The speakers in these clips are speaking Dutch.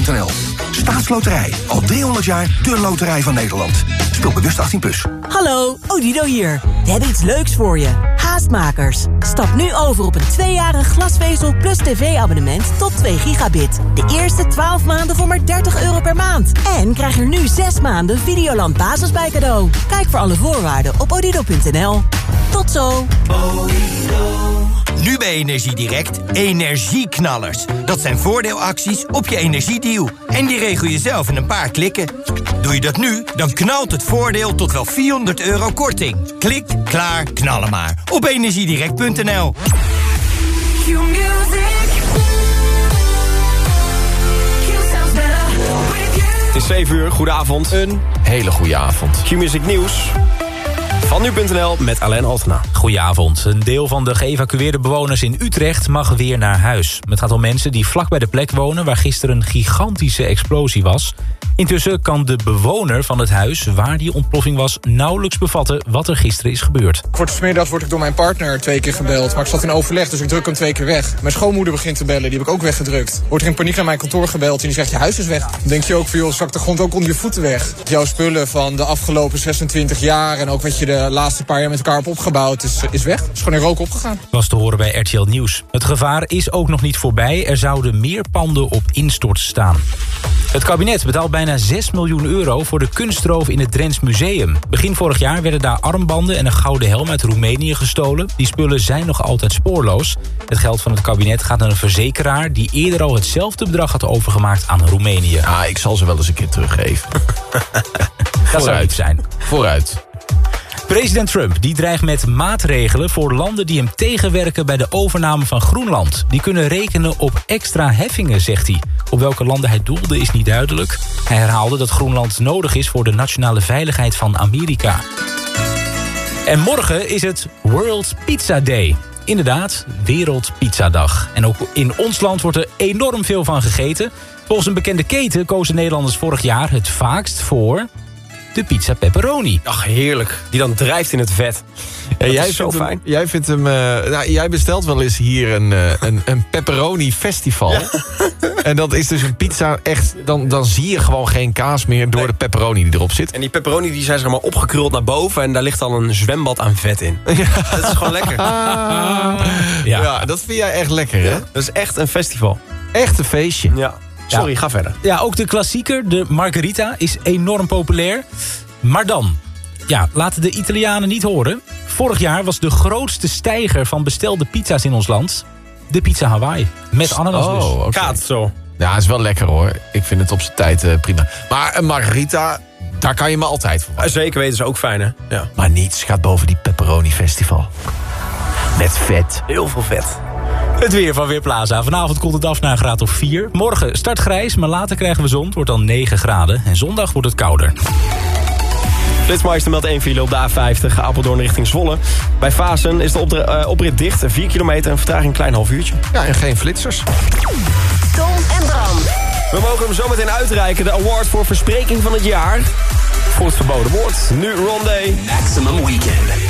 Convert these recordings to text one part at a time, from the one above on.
Staatsloterij.nl. Staatsloterij. Al 300 jaar de loterij van Nederland. Speel bewust 18+. Plus. Hallo, Odido hier. We hebben iets leuks voor je. Haastmakers. Stap nu over op een tweejarig glasvezel plus tv-abonnement tot 2 gigabit. De eerste 12 maanden voor maar 30 euro per maand. En krijg er nu 6 maanden Videoland Basis bij cadeau. Kijk voor alle voorwaarden op odido.nl. Tot zo. Nu bij Energiedirect energieknallers. Dat zijn voordeelacties op je energiedeal. En die regel je zelf in een paar klikken. Doe je dat nu, dan knalt het voordeel tot wel 400 euro korting. Klik, klaar, knallen maar. Op energiedirect.nl Het is 7 uur, goedenavond. Een hele goede avond. Q-Music Nieuws. Van nu.nl met Alain Altena. Goedenavond. Een deel van de geëvacueerde bewoners in Utrecht mag weer naar huis. Het gaat om mensen die vlak bij de plek wonen... waar gisteren een gigantische explosie was. Intussen kan de bewoner van het huis waar die ontploffing was... nauwelijks bevatten wat er gisteren is gebeurd. Voor het smiddags word ik door mijn partner twee keer gebeld. Maar ik zat in overleg, dus ik druk hem twee keer weg. Mijn schoonmoeder begint te bellen, die heb ik ook weggedrukt. Wordt er in paniek naar mijn kantoor gebeld en die zegt... je huis is weg. Dan denk je ook van, joh, zakt de grond ook onder je voeten weg. Jouw spullen van de afgelopen 26 jaar... en ook wat je de laatste paar jaar met elkaar opgebouwd, is, is weg. is gewoon in rook opgegaan. Was te horen bij RTL Nieuws. Het gevaar is ook nog niet voorbij. Er zouden meer panden op instort staan. Het kabinet betaalt bijna 6 miljoen euro voor de kunstroof in het Drents Museum. Begin vorig jaar werden daar armbanden en een gouden helm uit Roemenië gestolen. Die spullen zijn nog altijd spoorloos. Het geld van het kabinet gaat naar een verzekeraar... die eerder al hetzelfde bedrag had overgemaakt aan Roemenië. Ah, ik zal ze wel eens een keer teruggeven. Dat zou iets zijn. Vooruit. President Trump die dreigt met maatregelen voor landen die hem tegenwerken bij de overname van Groenland. Die kunnen rekenen op extra heffingen, zegt hij. Op welke landen hij doelde is niet duidelijk. Hij herhaalde dat Groenland nodig is voor de nationale veiligheid van Amerika. En morgen is het World Pizza Day. Inderdaad, Wereldpizzadag. En ook in ons land wordt er enorm veel van gegeten. Volgens een bekende keten kozen Nederlanders vorig jaar het vaakst voor de pizza pepperoni. Ach, heerlijk. Die dan drijft in het vet. Ja, jij, is zo vindt fijn. Hem, jij vindt hem... eh, nou, jij bestelt wel eens hier een, eh, een, een pepperoni festival. En dat is dus een pizza echt... Dan, dan zie je gewoon geen kaas meer door de pepperoni die erop zit. En die pepperoni die zijn zeg maar opgekruld naar boven... en daar ligt dan een zwembad aan vet in. Dat is gewoon lekker. Ja. dat vind jij echt lekker, hè? Dat is echt een festival. Echt een feestje. Ja. Sorry, Ja. ga verder. Ja, ook de klassieker, de margarita, is enorm populair. Maar dan, ja, laten de Italianen niet horen. Vorig jaar was de grootste stijger van bestelde pizza's in ons land... de pizza Hawaii. Met ananas dus. Oh, oké. Gaat zo. Ja, is wel lekker hoor. Ik vind het op zijn tijd eh, prima. Maar een margarita, daar kan je me altijd voor. Zeker weten ze ook fijn, hè? Ja. Maar niets gaat boven die pepperoni festival. Met vet. Heel veel vet. Het weer van Weerplaza. Vanavond komt het af naar een graad of 4. Morgen start grijs, maar later krijgen we zon. Het wordt dan 9 graden. En zondag wordt het kouder. Flitsmeister meldt 1 file op de A50, Apeldoorn richting Zwolle. Bij Fasen is de eh, oprit dicht, 4 kilometer en vertraging een klein half uurtje. Ja, en geen flitsers. Tom en Bram. We mogen hem zometeen uitreiken, de award voor verspreking van het jaar. Voor het verboden woord. Nu Rondé. Maximum Weekend.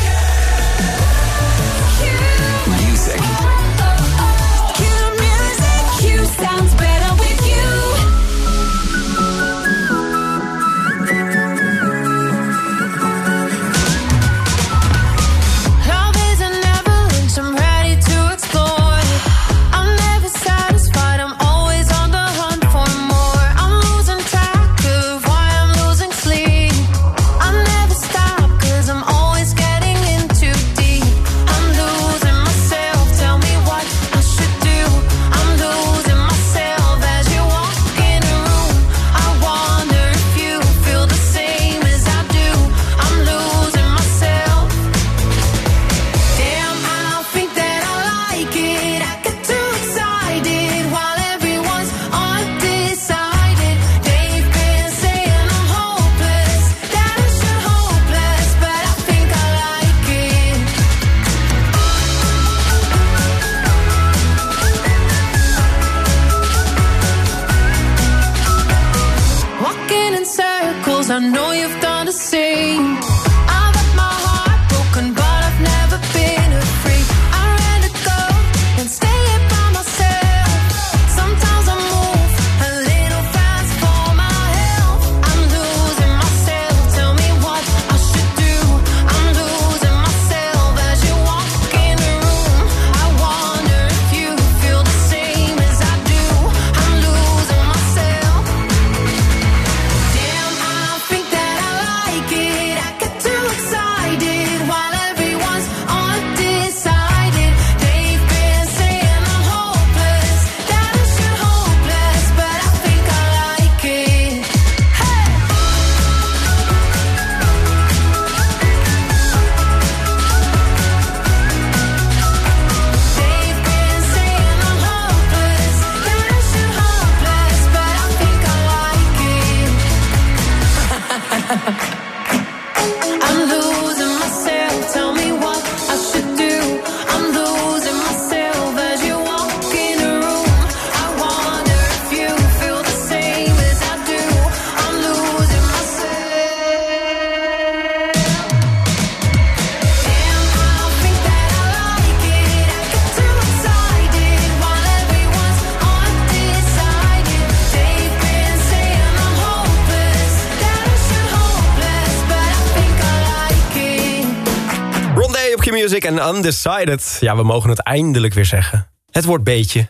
Undecided. Ja, we mogen het eindelijk weer zeggen. Het wordt beetje.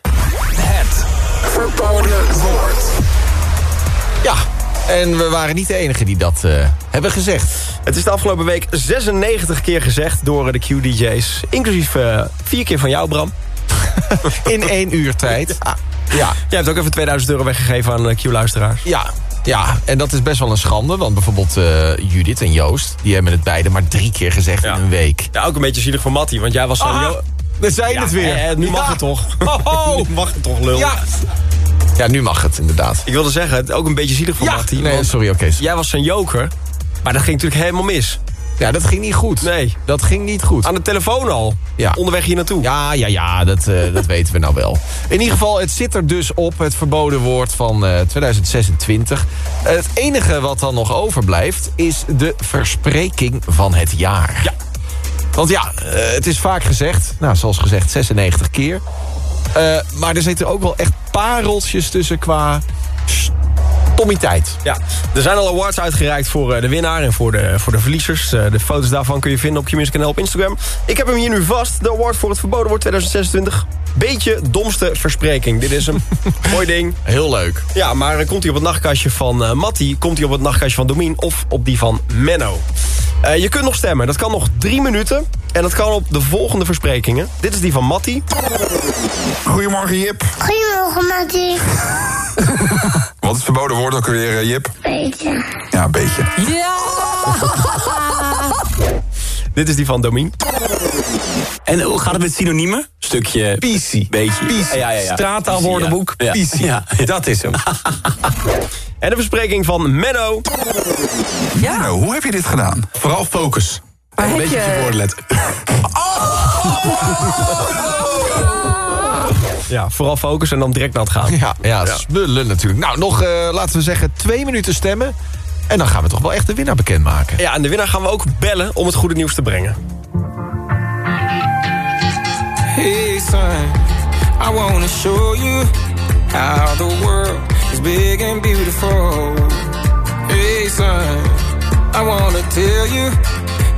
Het verboden woord. Ja, en we waren niet de enige die dat eh, hebben gezegd. Het is de afgelopen week 96 keer gezegd door de Q-DJ's. Inclusief eh, vier keer van jou, Bram. In één uur tijd. Ja. Jij hebt ook even 2000 euro weggegeven aan eh, Q-luisteraars. Ja, ja, en dat is best wel een schande. Want bijvoorbeeld eh, Judith en Joost... die hebben het beide maar drie keer gezegd Ja. in een week. Ja, ook een beetje zielig voor Mattie, want jij was Jo- we zijn Ja, het weer. eh, nu mag het toch? Ho. nu mag het toch, lul? Ja. ja, nu mag het inderdaad. Ik wilde zeggen, ook een beetje zielig voor Ja, Mattie. nee, sorry, oké. Jij was zijn joker, maar dat ging natuurlijk helemaal mis. Ja, dat ging niet goed. Nee. Dat ging niet goed. Aan de telefoon al. Ja. Onderweg hier naartoe. Ja, ja, ja, dat, eh, dat weten we nou wel. In ieder geval, het zit er dus op, het verboden woord van eh, 2026. Eh, het enige wat dan nog overblijft is de verspreking van het jaar. Ja. Want ja, eh, het is vaak gezegd, nou, zoals gezegd, 96 keer. Maar er zitten ook wel echt pareltjes tussen qua Ja, er zijn al awards uitgereikt voor eh, de winnaar en voor de, voor de verliezers. Eh, De foto's daarvan kun je vinden op je kanaal op Instagram. Ik heb hem hier nu vast. De award voor het verboden woord 2026. Beetje domste verspreking. Dit is hem. Mooi ding. Heel leuk. Ja, maar eh, komt hij op het nachtkastje van eh Matti... komt hij op het nachtkastje van Domien of op die van Menno. Eh, je kunt nog stemmen. Dat kan nog drie minuten. En dat kan op de volgende versprekingen. Dit is die van Matti. Goedemorgen Jip. Goedemorgen, Mattie. Wat is het verboden woord ook weer, eh, Jip? Beetje. Ja, een beetje. Dit is die van Domien. En hoe gaat het met synoniemen? Stukje... PC. Beetje. PC. Ja, ja, ja. Straattaalwoordenboek. Ja. PC. Ja. Dat is hem. En de verspreking van Menno. Nou, hoe heb je dit gedaan? Vooral focus. een beetje op je woorden letten. Ja, vooral focussen en dan direct nat gaan. Ja, ja, smullen natuurlijk. Nou, nog, eh, laten we zeggen, twee minuten stemmen. En dan gaan we toch wel echt de winnaar bekendmaken. Ja, en de winnaar gaan we ook bellen om het goede nieuws te brengen. Hey son, I wanna show you how the world is big and beautiful. Hey son, I wanna tell you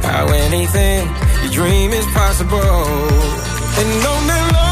how anything you dream is possible. And on that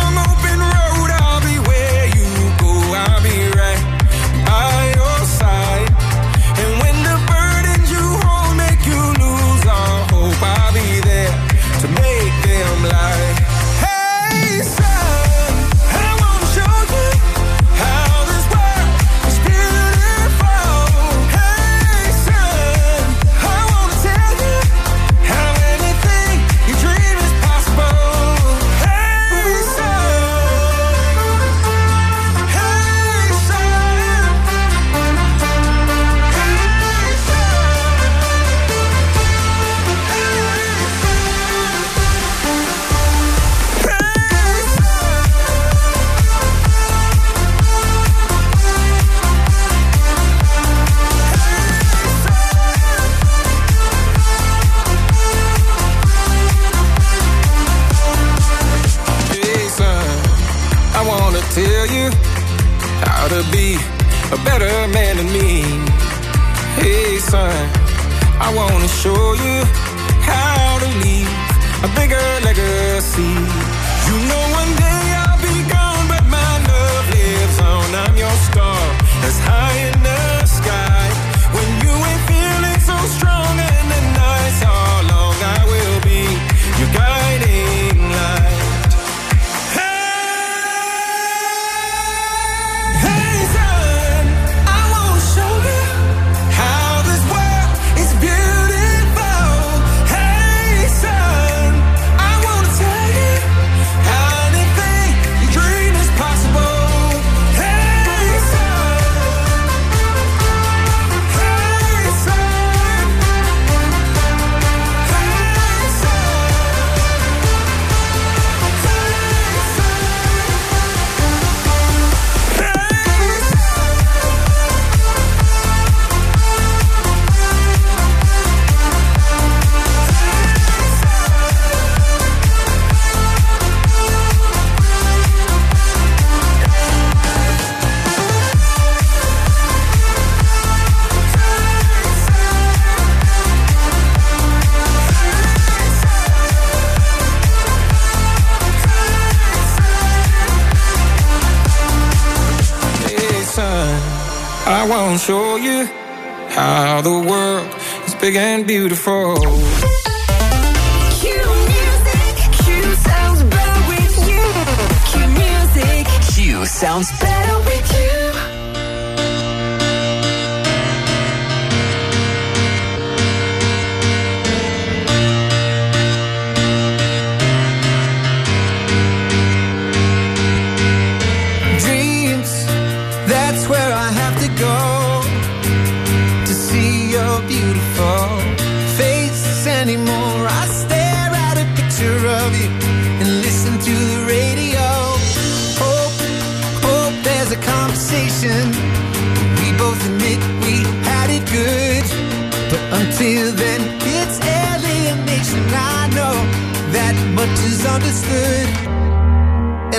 won't show you how the world is big and beautiful. Sounds better with you. Q sounds better with you.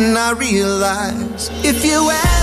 And I realize if you ask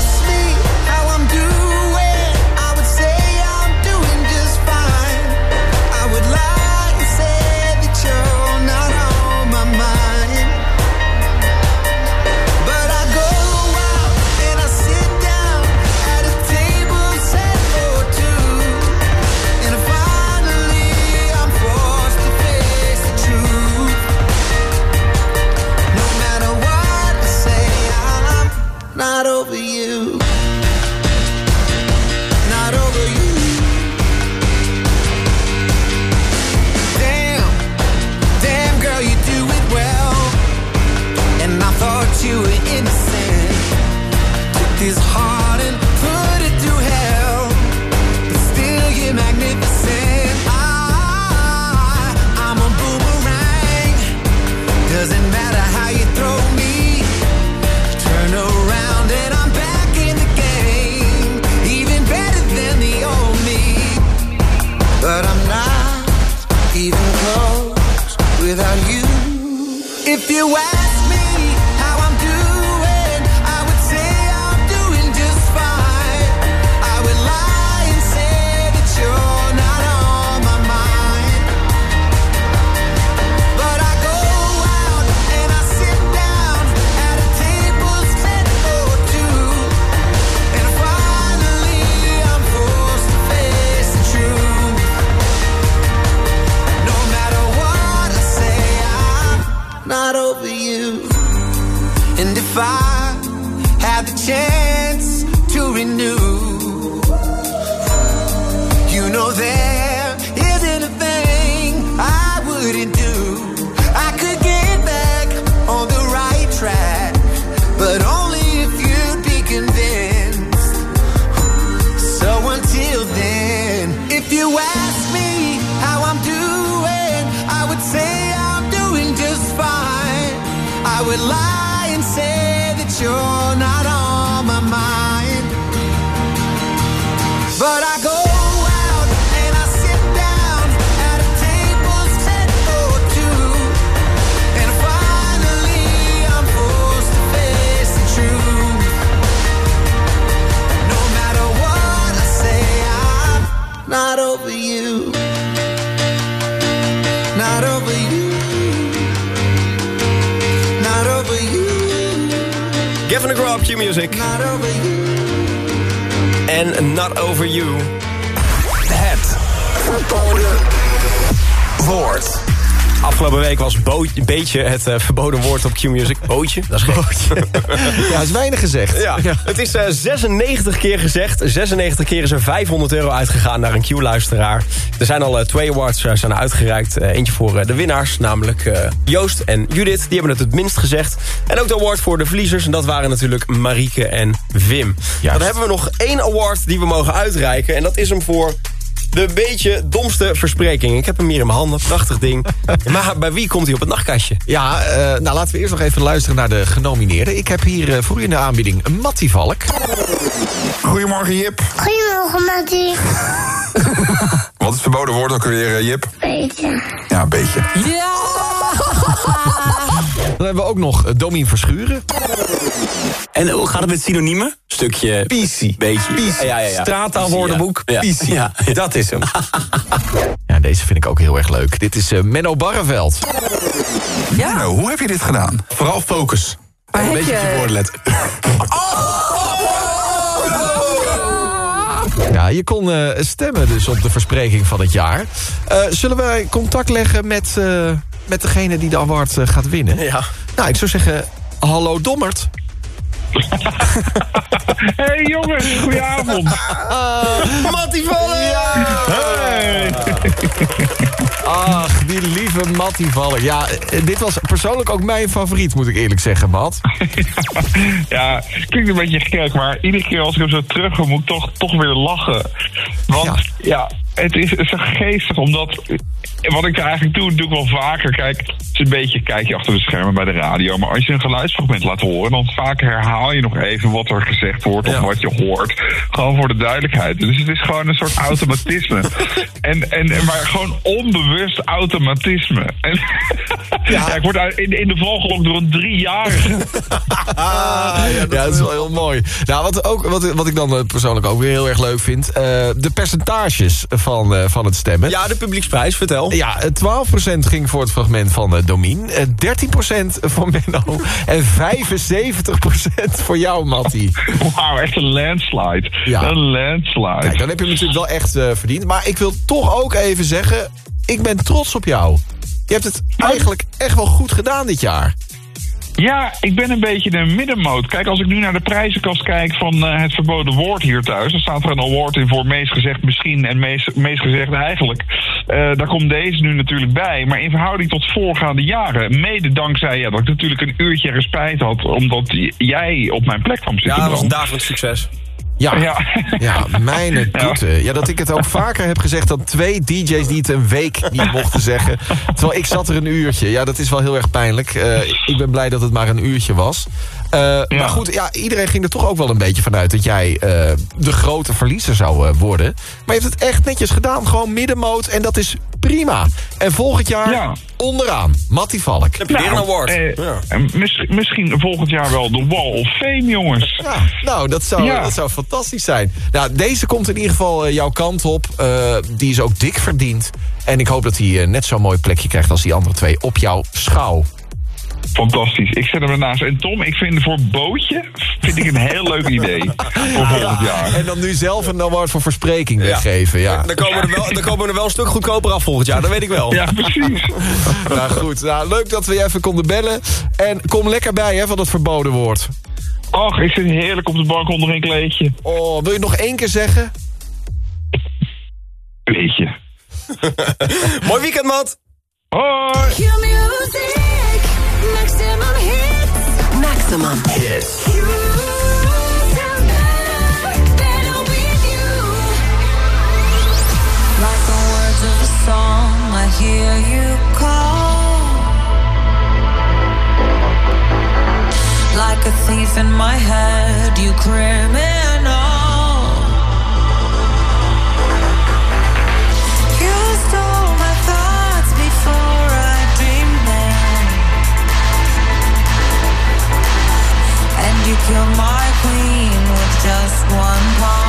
not over you. Not over you. Not over you. Gavin DeGraw op Q-Music. Not over you. En Not Over You. Het verboden woord. Afgelopen week was bootje, beetje het eh, verboden woord op Q-Music. Bootje, dat is gek. Ja, is weinig gezegd. Ja, het is eh, 96 keer gezegd. 96 keer is er 500 euro uitgegaan naar een Q-luisteraar. Er zijn al eh, twee awards eh, zijn uitgereikt. Eh, eentje voor eh, de winnaars, namelijk eh, Joost en Judith. Die hebben het het minst gezegd. En ook de award voor de verliezers. En dat waren natuurlijk Marieke en Wim. Dan hebben we nog één award die we mogen uitreiken. En dat is hem voor de beetje domste verspreking. Ik heb hem hier in mijn handen, prachtig ding. maar bij wie komt hij op het nachtkastje? Ja, eh, nou laten we eerst nog even luisteren naar de genomineerden. Ik heb hier eh, voor u in de aanbieding Mattie Valk. Goedemorgen Jip. Goedemorgen, Mattie. Wat is verboden woord ook weer, eh, Jip? Beetje. Ja, een beetje. Ja! Dan hebben we ook nog eh, Domien Verschuren. En hoe gaat het met synoniemen? Stukje... PC. Beetje. PC. Ja, ja, ja. Straattaalwoordenboek. Ja. PC. Ja. Dat is hem. ja, deze vind ik ook heel erg leuk. Dit is eh, Menno Barreveld. Ja. hoe heb je dit gedaan? Vooral focus. Een beetje op je woorden letten. Ja, je kon eh, stemmen dus op de verspreking van het jaar. Eh, zullen wij contact leggen met, eh, met degene die de award gaat winnen? Ja. Nou, ik zou zeggen, hallo Dommert. Hey jongens, goedenavond. Mattie Vallen! Hey. Ach, die lieve Mattie Vallen. Ja, dit was persoonlijk ook mijn favoriet, moet ik eerlijk zeggen, Matt. Ja, klinkt een beetje gek, maar iedere keer als ik hem zo terug moet ik toch, toch weer lachen. Want ja, het is zo geestig, omdat wat ik eigenlijk doe, doe ik wel vaker. Kijk, het is een beetje kijk je achter de schermen bij de radio. Maar als je een geluidsfragment laat horen, dan vaak herhaal je nog even wat er gezegd wordt of wat je hoort. Gewoon voor de duidelijkheid. Dus het is gewoon een soort automatisme. en, en, maar gewoon onbewust automatisme. En, ja. ik word uit- in, in de val gelokt door een driejarige. ja, dat is wel heel mooi. Nou, wat, ook, wat, wat ik dan eh, persoonlijk ook weer heel erg leuk vind... eh, de percentages van, eh, van het stemmen. Ja, de publieksprijs, vertel. Ja, eh, 12% ging voor het fragment van eh, Domien. eh, 13% voor Menno. En 75% voor jou, Mattie. Wauw, echt een landslide. Ja. Een landslide. Kijk, dan heb je hem natuurlijk wel echt eh, verdiend. Maar ik wil toch ook even zeggen... ik ben trots op jou. Je hebt het eigenlijk echt wel goed gedaan dit jaar. Ja, ik ben een beetje de middenmoot. Kijk, als ik nu naar de prijzenkast kijk van eh, het verboden woord hier thuis... dan staat er een award in voor meest gezegd misschien en meest, meest gezegd eigenlijk. Eh, daar komt deze nu natuurlijk bij. Maar in verhouding tot voorgaande jaren... mede dankzij ja, dat ik natuurlijk een uurtje respijt had... omdat jij op mijn plek kwam zitten. Ja, dat was een dagelijks succes. Ja, Ja. ja mijn goede. Ja, dat ik het ook vaker heb gezegd dan twee DJ's die het een week niet mochten zeggen. Terwijl ik zat er een uurtje. Ja, dat is wel heel erg pijnlijk. Eh, ik ben blij dat het maar een uurtje was. Eh, Maar goed, ja, iedereen ging er toch ook wel een beetje vanuit... dat jij eh, de grote verliezer zou eh, worden. Maar je hebt het echt netjes gedaan. Gewoon middenmoot en dat is prima. En volgend jaar onderaan. Mattie Valk. Nou, eh, en mis- misschien volgend jaar wel de Wall of Fame, jongens. Ja, nou, dat zou, Ja. dat zou fantastisch zijn. Nou, deze komt in ieder geval jouw kant op. Eh, die is ook dik verdiend. En ik hoop dat hij net zo'n mooi plekje krijgt als die andere twee op jouw schouw. Fantastisch. Ik zet hem ernaast. En Tom, ik vind voor bootje vind ik een heel leuk idee. Voor volgend jaar. En dan nu zelf een award voor verspreking weggeven. Ja. Dan komen, we er wel, dan komen we er wel een stuk goedkoper af volgend jaar, dat weet ik wel. Ja, precies. nou goed, nou, leuk dat we je even konden bellen. En kom lekker bij hè, van het verboden woord. Ach, ik zit heerlijk op de bank onder een kleedje. Oh, wil je het nog één keer zeggen? Kleedje. Mooi weekend, Mat. Hoi. Q-music, maximum hits. Maximum hits. Like the words of a song, I hear you call. Like a thief in my head, you criminal. You killed my queen with just one pawn.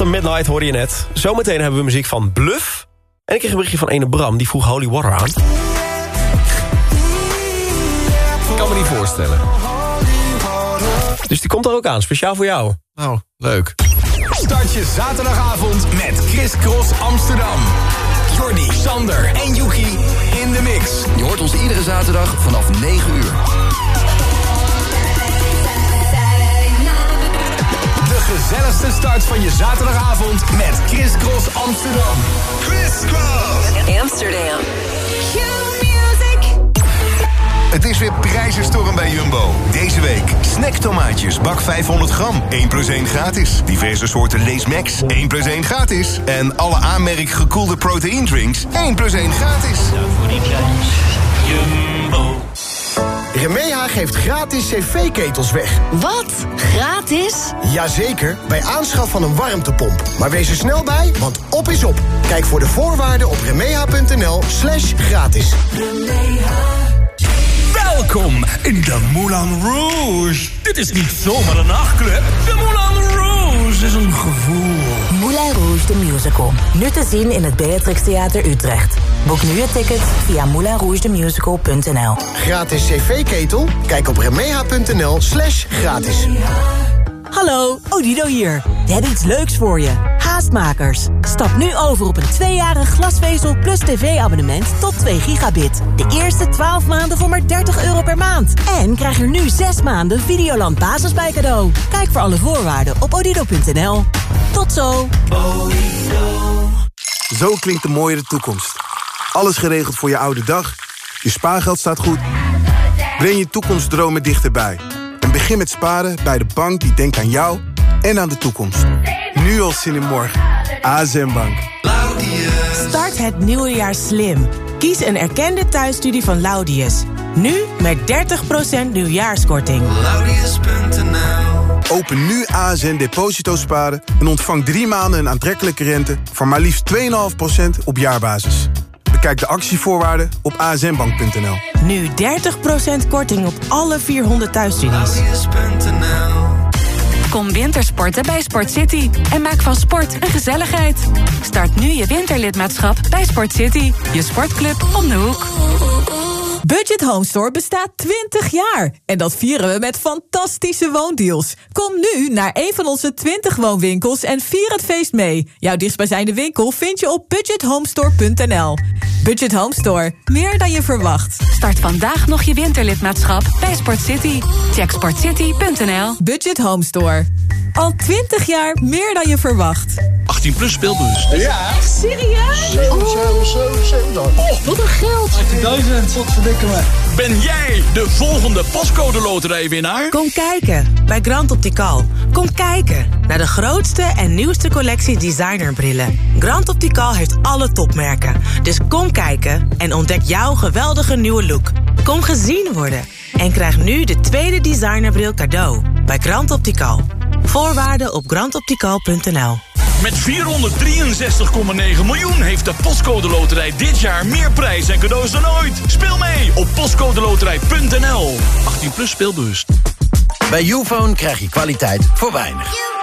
After Midnight hoorde je net. Zometeen hebben we muziek van Bluff. En ik kreeg een berichtje van ene Bram. Die vroeg Holy Water aan. Ik kan me niet voorstellen. Dus die komt er ook aan. Speciaal voor jou. Nou, leuk. Start je zaterdagavond met Chris Cross Amsterdam. Jordi, Sander en Yuki in de mix. Je hoort ons iedere zaterdag vanaf 9 uur. Gezelligste start van je zaterdagavond met Chris Cross Amsterdam. Chris Cross Amsterdam. Het is weer prijzenstorm bij Jumbo. Deze week snacktomaatjes, bak 500 gram, 1 plus 1 gratis. Diverse soorten Lees Max, 1 plus 1 gratis. En alle aanmerk gekoelde proteïndrinks, 1 plus 1 gratis. voor die prijs, Jumbo. Remeha geeft gratis cv-ketels weg. Wat? Gratis? Jazeker, bij aanschaf van een warmtepomp. Maar wees er snel bij, want op is op. Kijk voor de voorwaarden op remeha.nl slash gratis. Welkom in de Moulin Rouge. Dit is niet zomaar een nachtclub. De Moulin Rouge is een gevoel. Moulin Rouge de Musical. Nu te zien in het Beatrix Theater Utrecht. Boek nu je ticket via moulinrougethemusical.nl Gratis cv-ketel? Kijk op remeha.nl slash gratis. Hallo, Odido hier. We hebben iets leuks voor je. Stap nu over op een tweejarig glasvezel plus tv-abonnement tot 2 gigabit. De eerste 12 maanden voor maar 30 euro per maand. En krijg er nu 6 maanden Videoland Basis bij cadeau. Kijk voor alle voorwaarden op odido.nl. Tot zo. Zo klinkt de mooiere toekomst. Alles geregeld voor je oude dag. Je spaargeld staat goed. Breng je toekomstdromen dichterbij. En begin met sparen bij de bank die denkt aan jou en aan de toekomst. Nu al zin in morgen. ASM Bank. Start het nieuwe jaar slim. Kies een erkende thuisstudie van Laudius. Nu met 30% nieuwjaarskorting. Open nu ASN Deposito Sparen en ontvang drie maanden een aantrekkelijke rente... van maar liefst 2,5% op jaarbasis. Bekijk de actievoorwaarden op asnbank.nl. Nu 30% korting op alle 400 thuisstudies. Kom wintersporten bij Sport City en maak van sport een gezelligheid. Start nu je winterlidmaatschap bij Sport City, je sportclub om de hoek. Budget Home Store bestaat 20 jaar. En dat vieren we met fantastische woondeals. Kom nu naar een van onze 20 woonwinkels en vier het feest mee. Jouw dichtstbijzijnde winkel vind je op budgethomestore.nl. Budget Home Store. Meer dan je verwacht. Start vandaag nog je winterlidmaatschap bij Sport City. Check sportcity.nl. Budget Home Store. Al 20 jaar meer dan je verwacht. 18 plus speelbus. Ja. Echt serieus? Oh, wat een geld. 18.000. Wat verdikken me. Ben jij de volgende pascode loterijwinnaar? Kom kijken bij Grand Optical. Kom kijken naar de grootste en nieuwste collectie designerbrillen. Grand Optical heeft alle topmerken. Dus kom kijken en ontdek jouw geweldige nieuwe look. Kom gezien worden en krijg nu de tweede designerbril cadeau bij Grand Optical. Voorwaarden op grandoptical.nl. Met 463,9 miljoen heeft de Postcode Loterij dit jaar meer prijs en cadeaus dan ooit. Speel mee op postcodeloterij.nl. 18 plus speelbewust. Bij Ufone krijg je kwaliteit voor weinig.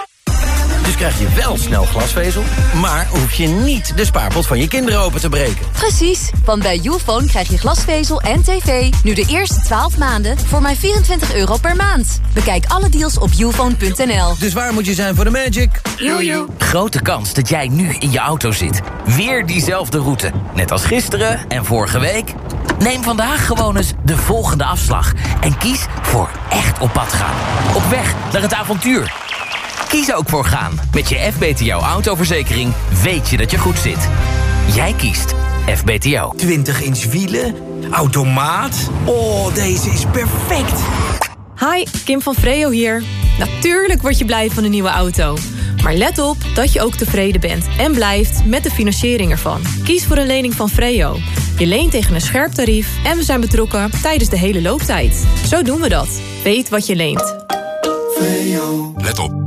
Dus krijg je wel snel glasvezel, maar hoef je niet de spaarpot van je kinderen open te breken. Precies, want bij Youfone krijg je glasvezel en tv nu de eerste 12 maanden voor maar 24 euro per maand. Bekijk alle deals op youfone.nl. Dus waar moet je zijn voor de magic? Jojo. Grote kans dat jij nu in je auto zit. Weer diezelfde route. Net als gisteren en vorige week. Neem vandaag gewoon eens de volgende afslag. En kies voor echt op pad gaan. Op weg naar het avontuur. Kies ook voor gaan. Met je FBTO autoverzekering weet je dat je goed zit. Jij kiest FBTO. 20 inch wielen, automaat. Oh, deze is perfect. Hi, Kim van Freo hier. Natuurlijk word je blij van een nieuwe auto. Maar let op dat je ook tevreden bent en blijft met de financiering ervan. Kies voor een lening van Freo. Je leent tegen een scherp tarief en we zijn betrokken tijdens de hele looptijd. Zo doen we dat. Weet wat je leent. Let op.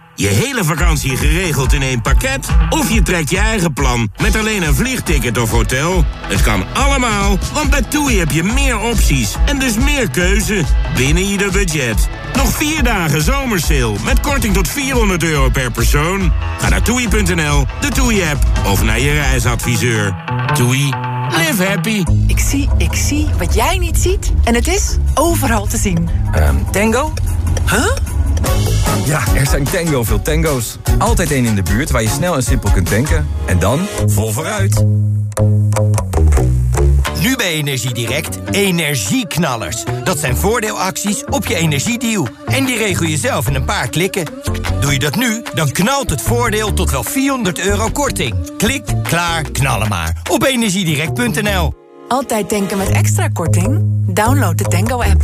Je hele vakantie geregeld in één pakket? Of je trekt je eigen plan met alleen een vliegticket of hotel? Het kan allemaal, want bij TUI heb je meer opties en dus meer keuze binnen ieder budget. Nog vier dagen zomersale met korting tot 400 euro per persoon. Ga naar toei.nl, de TUI-app of naar je reisadviseur. TUI, live happy. Ik zie, ik zie wat jij niet ziet. En het is overal te zien. Ehm, tango? Huh? Ja, er zijn tango veel tango's. Altijd één in de buurt waar je snel en simpel kunt tanken. En dan vol vooruit. Nu bij Energiedirect energieknallers. Dat zijn voordeelacties op je energiedeal. En die regel je zelf in een paar klikken. Doe je dat nu, dan knalt het voordeel tot wel 400 euro korting. Klik, klaar, knallen maar. Op energiedirect.nl Altijd tanken met extra korting? Download de Tango-app.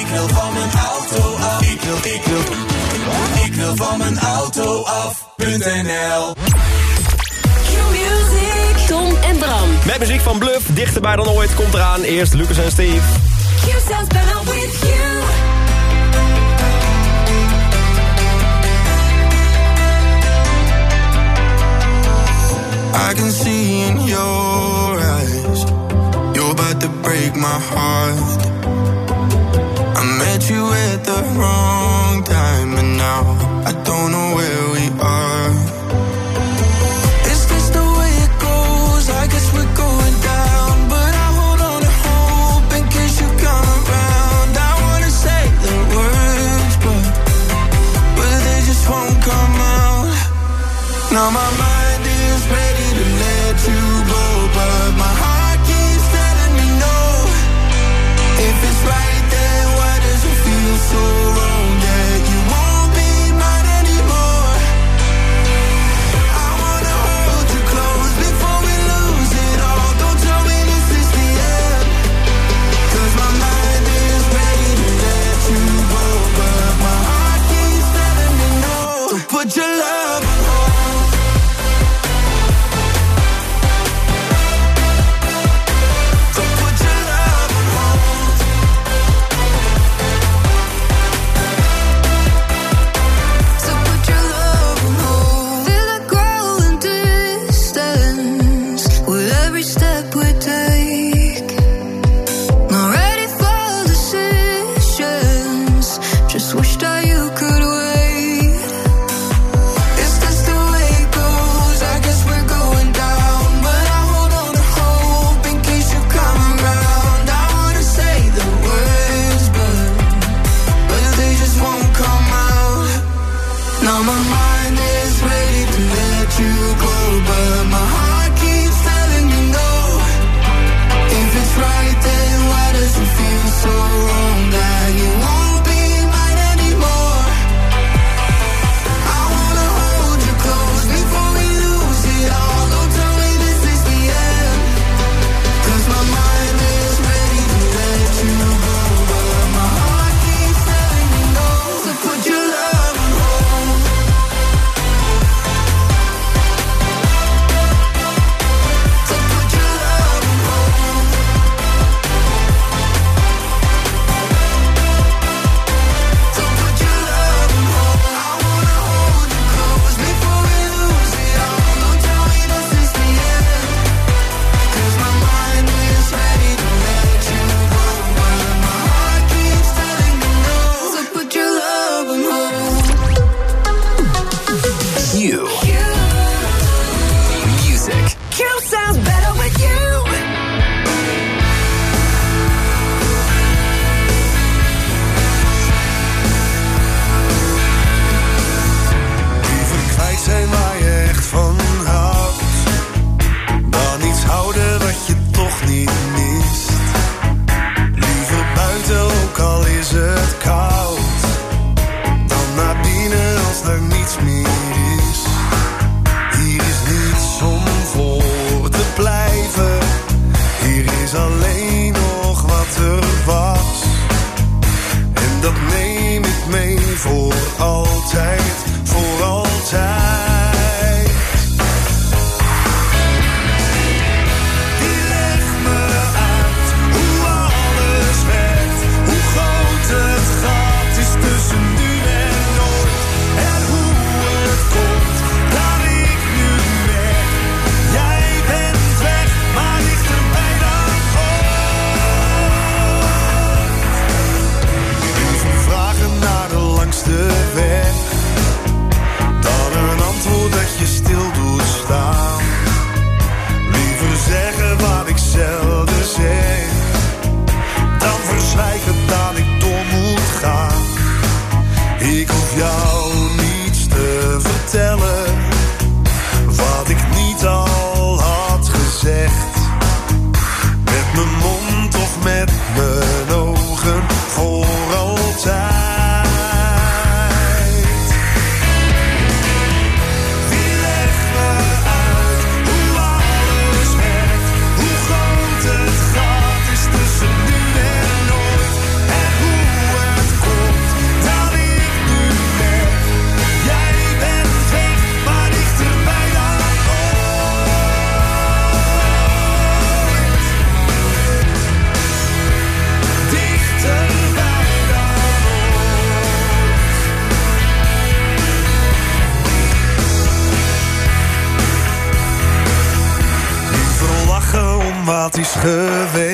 Ik wil van mijn auto af. Ik wil, ik wil, ik wil van mijn auto af.nl Tom en Bram. Met muziek van Bluff, dichterbij dan ooit, komt eraan. Eerst Lucas en Steve. Q sounds better with you. I can see in your eyes You're about to break my heart you at the wrong time. And now I don't know where we are. The way it goes? I guess we're going down. But I hold on to hope in case you come around. I wanna say the words but But they just won't come out. Now my mind love is geweest.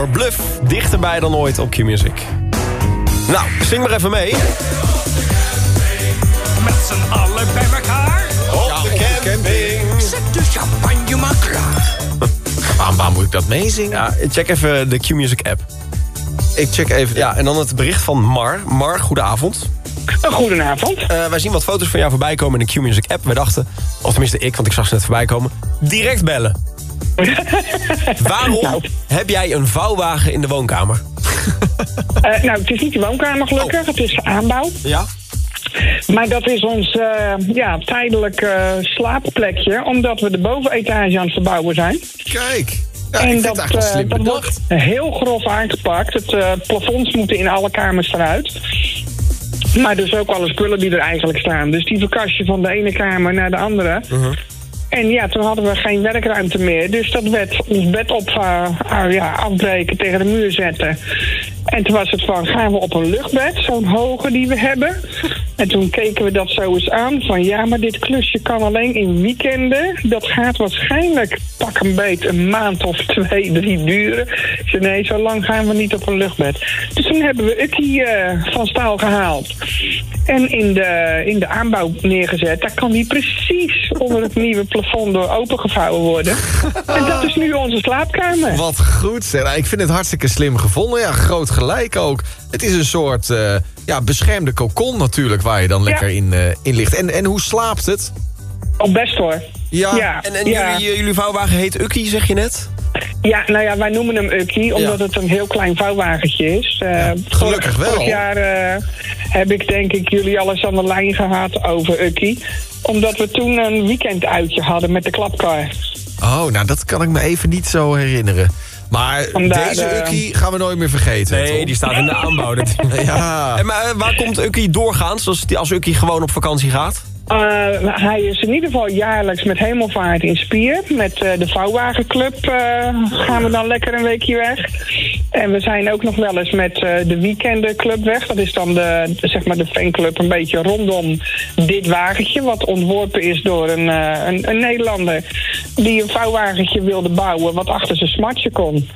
door Bluff. Dichterbij dan ooit op Q-Music. Nou, zing maar even mee. Met z'n allen bij elkaar. Op, de, camping. Zet de champagne maar klaar. waarom, moet ik dat meezingen? Ja, check even de Q-Music app. Ik check even. Ja, en dan het bericht van Mar. Mar, goedenavond. Goedenavond. Uh, wij zien wat foto's van jou voorbij komen in de Q-Music app. Wij dachten, of tenminste ik, want ik zag ze net voorbij komen, direct bellen. Waarom nou. heb jij een vouwwagen in de woonkamer? Eh, nou, het is niet de woonkamer gelukkig. Oh. Het is aanbouw. Ja. Maar dat is ons eh, ja, tijdelijk eh, slaapplekje, omdat we de bovenetage aan het verbouwen zijn. Kijk, en dat, dat wordt heel grof aangepakt. Het plafonds moeten in alle kamers eruit. Maar dus ook alle spullen die er eigenlijk staan. Dus die verkast je van de ene kamer naar de andere. -huh. En ja, toen hadden we geen werkruimte meer. Dus dat werd ons bed op, eh, ah, ja, afbreken, tegen de muur zetten. En toen was het van, gaan we op een luchtbed, zo'n hoge die we hebben. En toen keken we dat zo eens aan. Van ja, maar dit klusje kan alleen in weekenden. Dat gaat waarschijnlijk pak een beet een maand of twee, drie duren. Zei nee, zo lang gaan we niet op een luchtbed. Dus toen hebben we Ukkie eh, van staal gehaald. En in de, in de aanbouw neergezet. Daar kan die precies onder het nieuwe plafond door opengevouwen worden. En dat is nu onze slaapkamer. Wat goed, zeg. Nou, ik vind het hartstikke slim gevonden. Ja, groot gelijk ook. Het is een soort eh, ja, beschermde kokon natuurlijk... waar je dan lekker in, eh, in ligt. En, en hoe slaapt het? Oh, best hoor. Ja, Ja, en, en ja. Jullie, jullie vouwwagen heet Ukkie, zeg je net? Ja, nou ja, wij noemen hem Ukkie, omdat het een heel klein vouwwagentje is. Eh, gelukkig vorig, wel. Vorig jaar eh, heb ik denk ik jullie alles aan de lijn gehad over Ukkie. Omdat we toen een weekenduitje hadden met de klapkar. Oh, nou dat kan ik me even niet zo herinneren. Maar Vandaar deze de- Ukkie gaan we nooit meer vergeten. Nee, toch? die staat in de aanbouw. Ja. En maar, eh, waar komt Ukkie doorgaans als, die- als Ukkie gewoon op vakantie gaat? Eh, hij is in ieder geval jaarlijks met hemelvaart in Spier. Met eh, de vouwwagenclub eh, gaan we dan lekker een weekje weg. En we zijn ook nog wel eens met de weekendenclub weg. Dat is dan de, zeg maar de fanclub een beetje rondom dit wagentje. Wat ontworpen is door een, een, een Nederlander. Die een vouwwagentje wilde bouwen wat achter zijn smartje kon.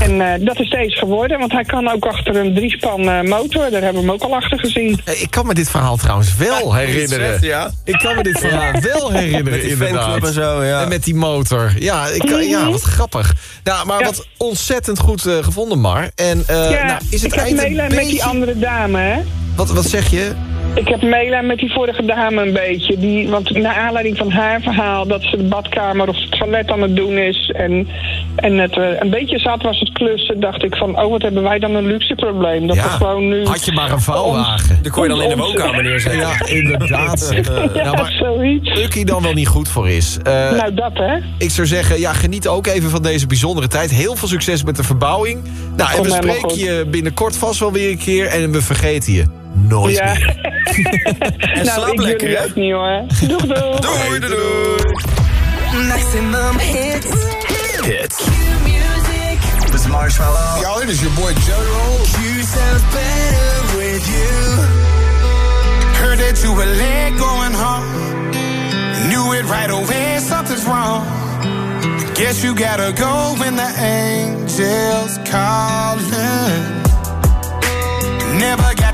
En eh, dat is deze geworden. Want hij kan ook achter een driespan eh, motor. Daar hebben we hem ook al achter gezien. Eh, Ik kan me dit verhaal trouwens wel herinneren. zegt, ja. Ik kan me dit verhaal wel herinneren, Met die inderdaad. en zo, ja. En met die motor. Ja, ik kan, ja wat grappig. Nou, maar wat ontzettend goed gevonden, Mar. En eh, ja, nou, is het ik heb meelijn met die andere dame, hè? Wat, wat zeg je? Ik heb meelijn met die vorige dame een beetje. Die, want naar aanleiding van haar verhaal dat ze de badkamer of het toilet aan het doen is. En, en het eh, een beetje zat was het klussen. Dacht ik van, oh wat hebben wij dan een luxe probleem. Dat we gewoon nu... Had je maar een vouwwagen. Die kon je dan in de woonkamer neerzetten. Ja, inderdaad. zeg. Ja, Nou, maar zoiets. Ukkie dan wel niet goed voor is. Eh, nou, dat hè. Ik zou zeggen, ja, geniet ook even van deze bijzondere tijd. Heel veel succes met de verbouwing. Nou, en we spreken je binnenkort vast wel weer een keer. En we vergeten je nooit Ja. meer. nou, slaap ik lekker, hè? ook niet hoor. Doeg, doeg. Doei, doei, doei. Maximum hits. Hits. This is Marshmallow. Yo, it is your boy General. You sound better with you. Heard that you were late going home. Knew it right away, something's wrong. Guess you gotta go when the angels calling. Never got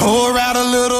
Pour out a little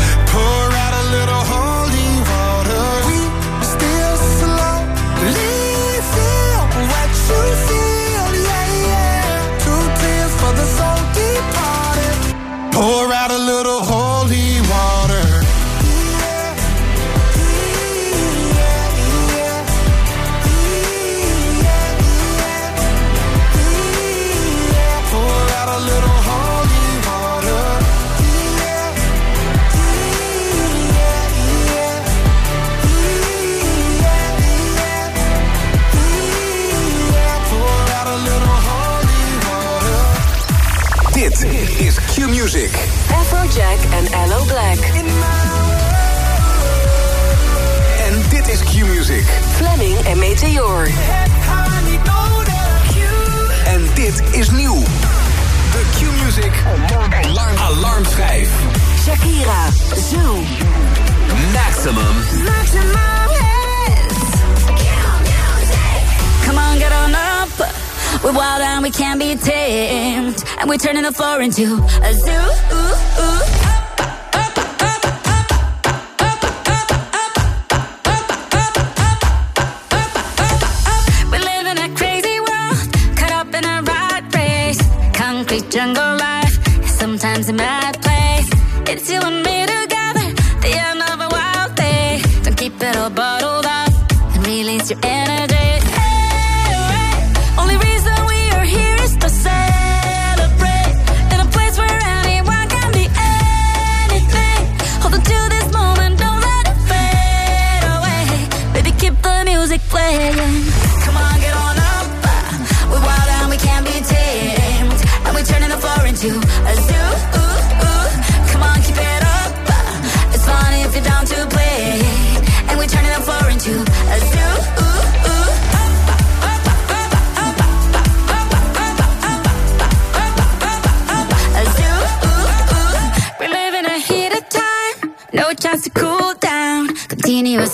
Into a zoo.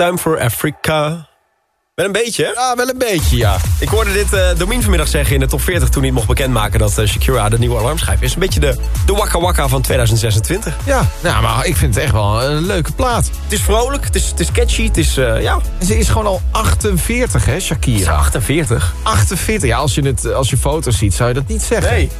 Time for Africa. Wel een beetje, hè? Ja, wel een beetje, ja. Ik hoorde dit uh, Domien vanmiddag zeggen in de top 40... toen hij mocht bekendmaken dat uh, Shakira de nieuwe alarmschijf is. Een beetje de, de Waka Waka van 2026. Ja, nou, maar ik vind het echt wel een leuke plaat. Het is vrolijk, het is, het is catchy, het is, uh, ja... Ze is gewoon al 48, hè, Shakira? Is 48? 48, ja, als je, het, als je foto's ziet zou je dat niet zeggen. Nee.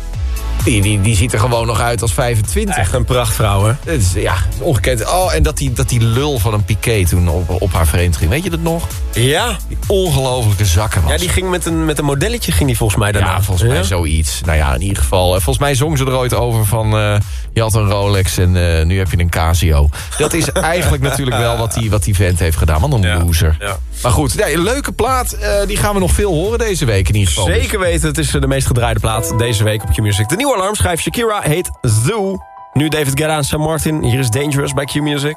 Die, die, die ziet er gewoon nog uit als 25. Echt een prachtvrouw, hè? Het is, ja, ongekend. Oh, en dat die, dat die lul van een piqué toen op, op haar vreemd ging. Weet je dat nog? Ja. Die ongelofelijke zakken was. Ja, die ging met een, met een modelletje ging die volgens mij daarna. Ja, volgens mij ja? zoiets. Nou ja, in ieder geval. Volgens mij zong ze er ooit over van... Uh, je had een Rolex en uh, nu heb je een Casio. Dat is eigenlijk natuurlijk wel wat die, wat die vent heeft gedaan. Want een ja. loser. Ja. Maar goed, een leuke plaat. Uh, die gaan we nog veel horen deze week in ieder geval. Zeker weten. Het is de meest gedraaide plaat deze week op Q-Music. De nieuwe alarmschijf Shakira heet Zoo. Nu David Guetta en Sam Martin. Hier is Dangerous bij Q-Music.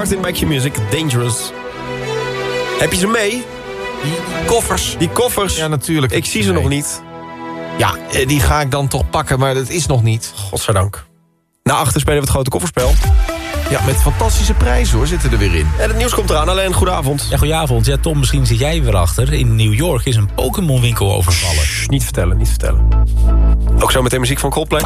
Martin, Back Your Music, Dangerous. Heb je ze mee? Die koffers. Die koffers? Ja, natuurlijk. Ik zie ze nog niet. Ja, eh, die ga ik dan toch pakken, maar dat is nog niet. Godzijdank. Na achter spelen we het grote kofferspel. Ja, met fantastische prijzen hoor, zitten er weer in. En het nieuws komt eraan. Alleen, goedenavond. Ja, goedenavond. Ja, Tom, misschien zit jij weer achter. In New York is een Pokémon winkel overvallen. Shh, niet vertellen, niet vertellen. Ook zo meteen muziek van Coldplay.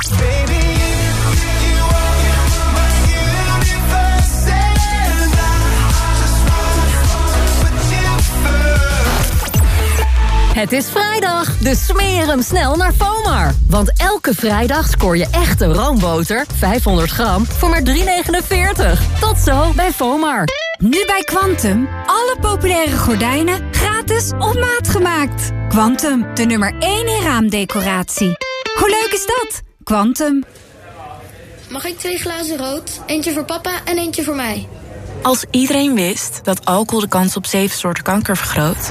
Het is vrijdag, dus smeer hem snel naar FOMAR. Want elke vrijdag scoor je echte roomboter, 500 gram, voor maar 3,49. Tot zo bij FOMAR. Nu bij Quantum. Alle populaire gordijnen gratis op maat gemaakt. Quantum, de nummer 1 in raamdecoratie. Hoe leuk is dat? Quantum. Mag ik twee glazen rood? Eentje voor papa en eentje voor mij. Als iedereen wist dat alcohol de kans op zeven soorten kanker vergroot...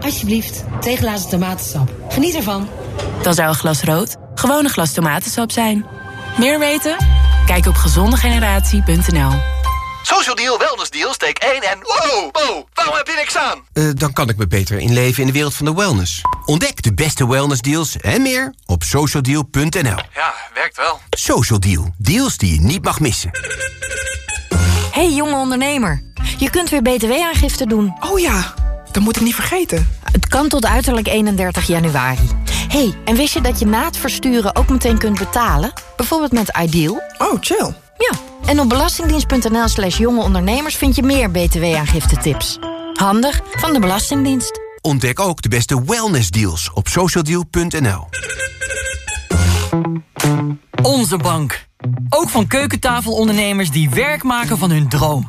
Alsjeblieft, twee glazen tomatensap. Geniet ervan. dan zou een glas rood gewoon een glas tomatensap zijn. Meer weten? Kijk op gezondegeneratie.nl Social Deal, Wellness Deal, steek 1 en... Wow, wow, waarom heb je niks aan? Eh, dan kan ik me beter inleven in de wereld van de wellness. Ontdek de beste wellnessdeals en meer op socialdeal.nl. Ja, werkt wel. Social Deal, deals die je niet mag missen. Hey jonge ondernemer, je kunt weer btw-aangifte doen. Oh ja, dat moet ik niet vergeten. Het kan tot uiterlijk 31 januari. hey, en wist je dat je na het versturen ook meteen kunt betalen? Bijvoorbeeld met Ideal? Oh, chill. Ja, en op belastingdienst.nl slash jonge ondernemers vind je meer btw-aangifte-tips. Handig van de Belastingdienst. Ontdek ook de beste wellnessdeals op socialdeal.nl. Onze bank. Ook van keukentafelondernemers die werk maken van hun droom.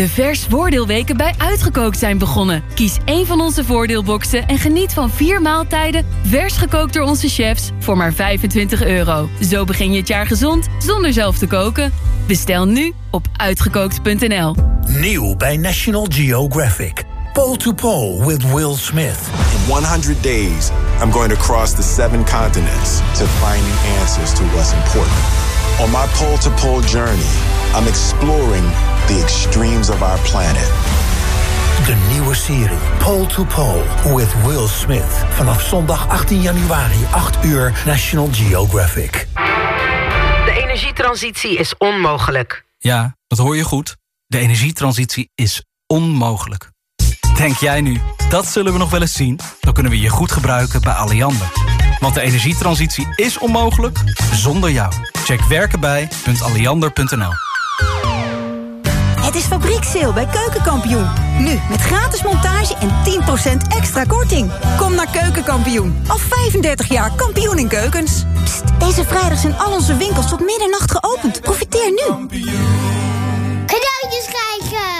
De vers voordeelweken bij Uitgekookt zijn begonnen. Kies één van onze voordeelboxen en geniet van vier maaltijden... vers gekookt door onze chefs voor maar 25 euro. Zo begin je het jaar gezond zonder zelf te koken. Bestel nu op uitgekookt.nl. Nieuw bij National Geographic. Pole to Pole with Will Smith. In 100 days, I'm going to cross the seven continents to find the answers to what's important. On my pole to pole journey, I'm exploring the extremes of our planet. De nieuwe serie Pole to Pole with Will Smith. Vanaf zondag 18 januari, 8 uur, National Geographic. De energietransitie is onmogelijk. Ja, dat hoor je goed. De energietransitie is onmogelijk. Denk jij nu, dat zullen we nog wel eens zien? Dan kunnen we je goed gebruiken bij Alliander. Want de energietransitie is onmogelijk zonder jou. Check werkenbij.alliander.nl Het is fabriekssale bij Keukenkampioen. Nu met gratis montage en 10% extra korting. Kom naar Keukenkampioen. Al 35 jaar kampioen in keukens. Pst, deze vrijdag zijn al onze winkels tot middernacht geopend. Profiteer nu. Cadeautjes krijgen!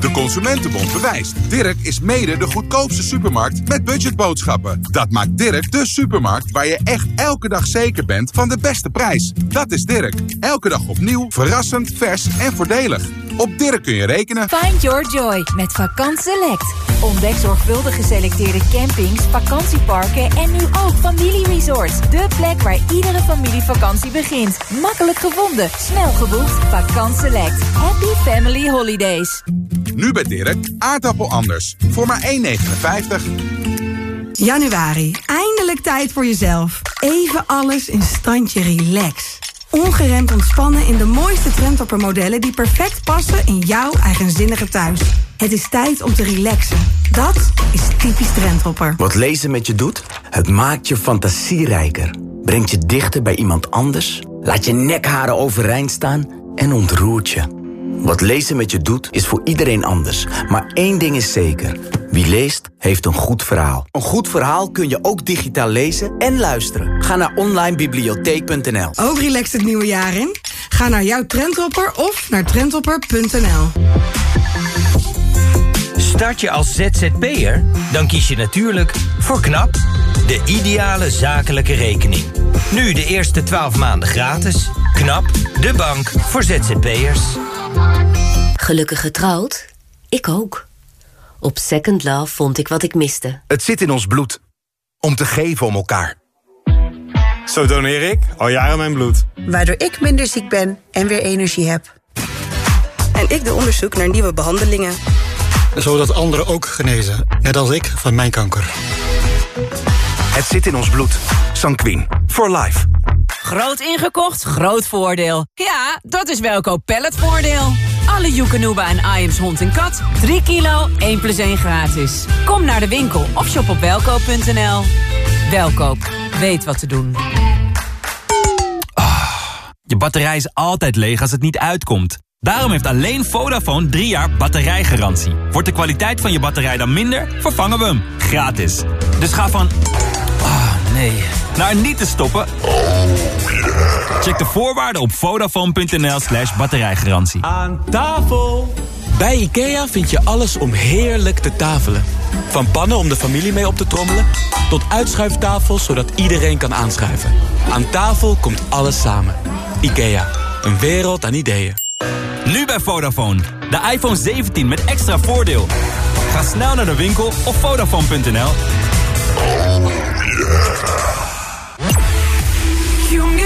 De Consumentenbond bewijst. Dirk is mede de goedkoopste supermarkt met budgetboodschappen. Dat maakt Dirk de supermarkt waar je echt elke dag zeker bent van de beste prijs. Dat is Dirk. Elke dag opnieuw, verrassend, vers en voordelig. Op Dirk kun je rekenen. Find your joy met Vakant Select. Ontdek zorgvuldig geselecteerde campings, vakantieparken en nu ook familieresorts. De plek waar iedere familievakantie begint. Makkelijk gevonden, snel geboekt. Vakant Select. Happy Family Holidays. Nu bij Dirk, aardappel anders. Voor maar 1,59. Januari, eindelijk tijd voor jezelf. Even alles in standje relax. Ongeremd ontspannen in de mooiste trendtoppermodellen... die perfect passen in jouw eigenzinnige thuis. Het is tijd om te relaxen. Dat is typisch trendhopper. Wat lezen met je doet? Het maakt je fantasierijker. Brengt je dichter bij iemand anders. Laat je nekharen overeind staan en ontroert je. Wat lezen met je doet, is voor iedereen anders. Maar één ding is zeker. Wie leest, heeft een goed verhaal. Een goed verhaal kun je ook digitaal lezen en luisteren. Ga naar onlinebibliotheek.nl Ook relaxed het nieuwe jaar in? Ga naar jouw trendhopper of naar trendhopper.nl. Start je als ZZP'er? Dan kies je natuurlijk voor KNAP, de ideale zakelijke rekening. Nu de eerste 12 maanden gratis. KNAP, de bank voor ZZP'ers. Gelukkig getrouwd? Ik ook. Op Second Love vond ik wat ik miste. Het zit in ons bloed. Om te geven om elkaar. Zo doneer ik al jaren mijn bloed. Waardoor ik minder ziek ben en weer energie heb. En ik doe onderzoek naar nieuwe behandelingen. Zodat anderen ook genezen, net als ik van mijn kanker. Het zit in ons bloed. Sanquin. For life. Groot ingekocht, groot voordeel. Ja, dat is Welkoop Palletvoordeel. Alle Joekanuba en Iams hond en kat. 3 kilo, 1 plus 1 gratis. Kom naar de winkel of shop op welkoop.nl. Welkoop, weet wat te doen. Je batterij is altijd leeg als het niet uitkomt. Daarom heeft alleen Vodafone 3 jaar batterijgarantie. Wordt de kwaliteit van je batterij dan minder, vervangen we hem. Gratis. Dus ga van... Nee. Naar niet te stoppen. Check de voorwaarden op vodafone.nl slash batterijgarantie. Aan tafel! Bij IKEA vind je alles om heerlijk te tafelen. Van pannen om de familie mee op te trommelen... tot uitschuiftafels zodat iedereen kan aanschuiven. Aan tafel komt alles samen. IKEA, een wereld aan ideeën. Nu bij Vodafone. De iPhone 17 met extra voordeel. Ga snel naar de winkel of Vodafone.nl. Yeah.